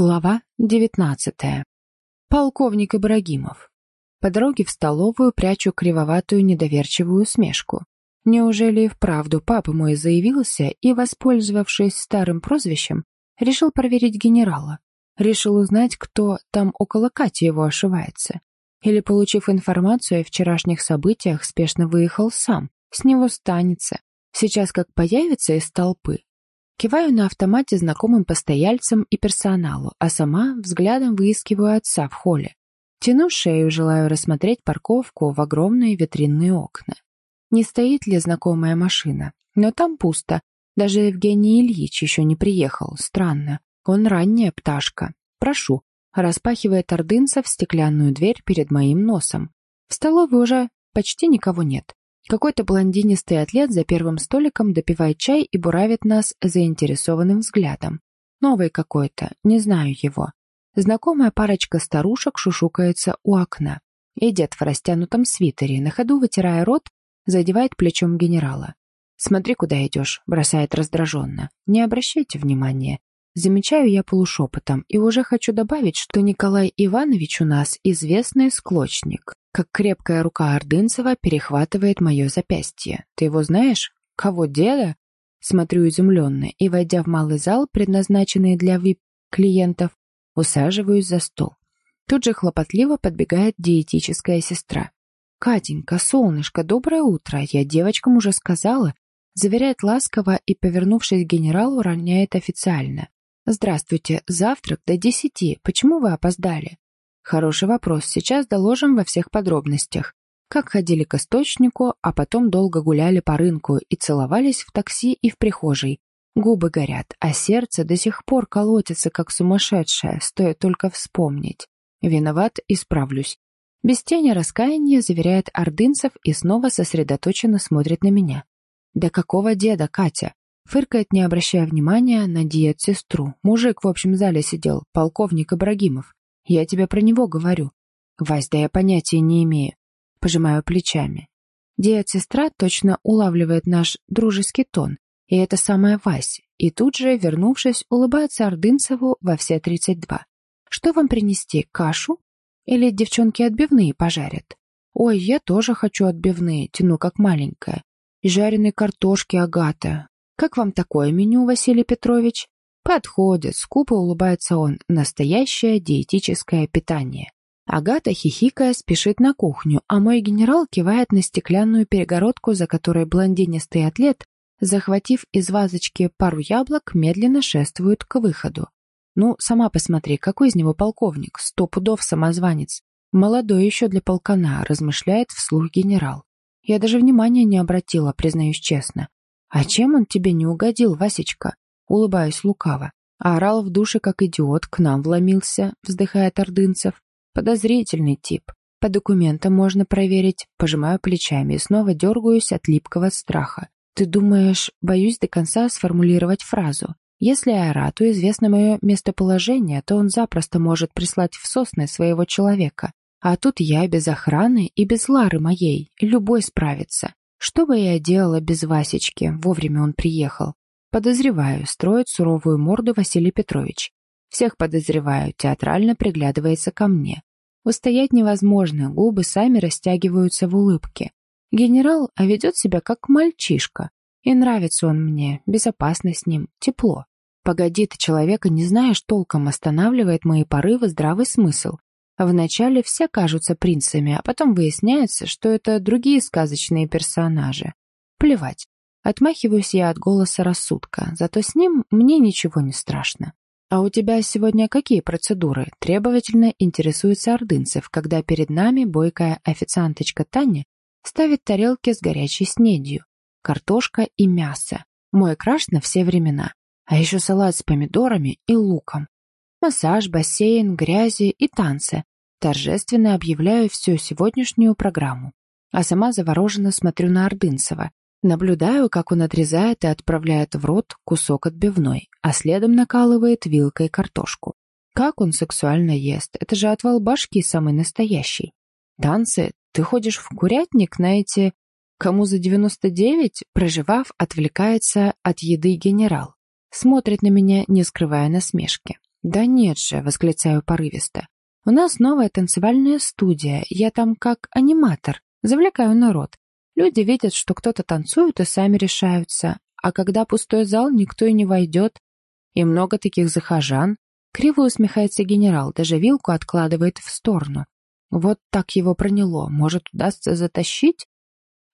Глава девятнадцатая. Полковник Ибрагимов. По дороге в столовую прячу кривоватую недоверчивую усмешку. Неужели и вправду папа мой заявился и, воспользовавшись старым прозвищем, решил проверить генерала? Решил узнать, кто там около Кати его ошивается? Или, получив информацию о вчерашних событиях, спешно выехал сам? С него станется. Сейчас как появится из толпы, Киваю на автомате знакомым постояльцам и персоналу, а сама взглядом выискиваю отца в холле. Тяну шею, желаю рассмотреть парковку в огромные витринные окна. Не стоит ли знакомая машина? Но там пусто. Даже Евгений Ильич еще не приехал. Странно. Он ранняя пташка. Прошу. Распахивает ордынцев стеклянную дверь перед моим носом. В столовой уже почти никого нет. Какой-то блондинистый атлет за первым столиком допивает чай и буравит нас заинтересованным взглядом. Новый какой-то, не знаю его. Знакомая парочка старушек шушукается у окна. И дед в растянутом свитере, на ходу вытирая рот, задевает плечом генерала. «Смотри, куда идешь», — бросает раздраженно. «Не обращайте внимания. Замечаю я полушепотом и уже хочу добавить, что Николай Иванович у нас известный склочник, как крепкая рука Ордынцева перехватывает мое запястье. Ты его знаешь? Кого, деда? Смотрю изумленно и, войдя в малый зал, предназначенный для вип-клиентов, усаживаюсь за стол. Тут же хлопотливо подбегает диетическая сестра. «Катенька, солнышко, доброе утро. Я девочкам уже сказала». Заверяет ласково и, повернувшись к генералу, роняет официально. «Здравствуйте. Завтрак до десяти. Почему вы опоздали?» «Хороший вопрос. Сейчас доложим во всех подробностях. Как ходили к источнику, а потом долго гуляли по рынку и целовались в такси и в прихожей. Губы горят, а сердце до сих пор колотится, как сумасшедшее, стоит только вспомнить. Виноват, исправлюсь. Без тени раскаяния заверяет Ордынцев и снова сосредоточенно смотрит на меня. «Да какого деда, Катя? Фыркает, не обращая внимания на диет-сестру. Мужик в общем зале сидел, полковник Ибрагимов. Я тебе про него говорю. Вась, да я понятия не имею. Пожимаю плечами. Диет-сестра точно улавливает наш дружеский тон. И это самая Вась. И тут же, вернувшись, улыбается Ордынцеву во все тридцать два. Что вам принести, кашу? Или девчонки отбивные пожарят? Ой, я тоже хочу отбивные, тяну как маленькая. И жареные картошки, Агата. «Как вам такое меню, Василий Петрович?» «Подходит», — скупо улыбается он. «Настоящее диетическое питание». Агата, хихикая, спешит на кухню, а мой генерал кивает на стеклянную перегородку, за которой блондинистый атлет, захватив из вазочки пару яблок, медленно шествует к выходу. «Ну, сама посмотри, какой из него полковник, сто пудов самозванец. Молодой еще для полкана», — размышляет вслух генерал. Я даже внимания не обратила, признаюсь честно. «А чем он тебе не угодил, Васечка?» Улыбаюсь лукаво. А орал в душе, как идиот, к нам вломился, вздыхает Ордынцев. Подозрительный тип. По документам можно проверить. Пожимаю плечами и снова дергаюсь от липкого страха. Ты думаешь, боюсь до конца сформулировать фразу. Если Айрату известно мое местоположение, то он запросто может прислать в сосны своего человека. А тут я без охраны и без Лары моей. Любой справится. Что бы я делала без Васечки? Вовремя он приехал. Подозреваю, строит суровую морду Василий Петрович. Всех подозреваю, театрально приглядывается ко мне. Устоять невозможно, губы сами растягиваются в улыбке. Генерал, а ведет себя как мальчишка. И нравится он мне, безопасно с ним, тепло. Погоди, ты человека не знаешь толком, останавливает мои порывы здравый смысл. Вначале все кажутся принцами, а потом выясняется, что это другие сказочные персонажи. Плевать. Отмахиваюсь я от голоса рассудка, зато с ним мне ничего не страшно. «А у тебя сегодня какие процедуры?» Требовательно интересуется Ордынцев, когда перед нами бойкая официанточка Таня ставит тарелки с горячей снедью, картошка и мясо. Мой краш на все времена. А еще салат с помидорами и луком. Массаж, бассейн, грязи и танцы. Торжественно объявляю всю сегодняшнюю программу. А сама завороженно смотрю на Ордынцева. Наблюдаю, как он отрезает и отправляет в рот кусок отбивной, а следом накалывает вилкой картошку. Как он сексуально ест, это же отвал башки самый настоящий. Танцы, ты ходишь в курятник на эти... Кому за 99, проживав, отвлекается от еды генерал. Смотрит на меня, не скрывая насмешки. «Да нет же», — восклицаю порывисто. «У нас новая танцевальная студия, я там как аниматор, завлекаю народ. Люди видят, что кто-то танцует и сами решаются, а когда пустой зал, никто и не войдет. И много таких захожан. Криво усмехается генерал, даже вилку откладывает в сторону. Вот так его проняло, может, удастся затащить?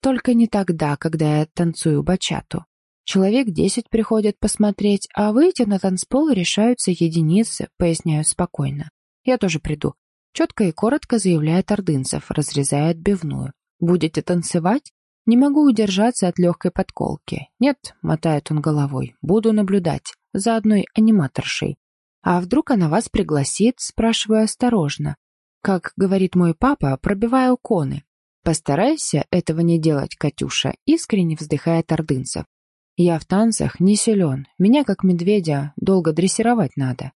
Только не тогда, когда я танцую бачату. Человек десять приходят посмотреть, а выйти на танцпол решаются единицы, поясняю спокойно. Я тоже приду. Четко и коротко заявляет Ордынцев, разрезая отбивную. Будете танцевать? Не могу удержаться от легкой подколки. Нет, мотает он головой, буду наблюдать за одной аниматоршей. А вдруг она вас пригласит, спрашиваю осторожно. Как говорит мой папа, пробиваю коны. Постарайся этого не делать, Катюша, искренне вздыхает Ордынцев. Я в танцах не силен, меня как медведя долго дрессировать надо.